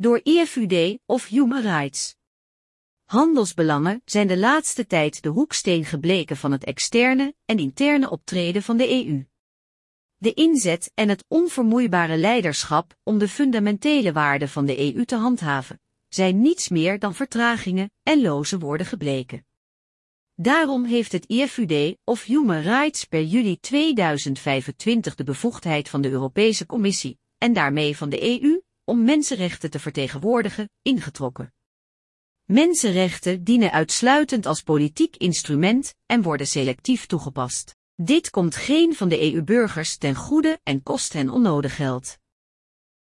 Door IFUD of Human Rights. Handelsbelangen zijn de laatste tijd de hoeksteen gebleken van het externe en interne optreden van de EU. De inzet en het onvermoeibare leiderschap om de fundamentele waarden van de EU te handhaven, zijn niets meer dan vertragingen en loze woorden gebleken. Daarom heeft het IFUD of Human Rights per juli 2025 de bevoegdheid van de Europese Commissie en daarmee van de EU om mensenrechten te vertegenwoordigen ingetrokken. Mensenrechten dienen uitsluitend als politiek instrument en worden selectief toegepast. Dit komt geen van de EU-burgers ten goede en kost hen onnodig geld.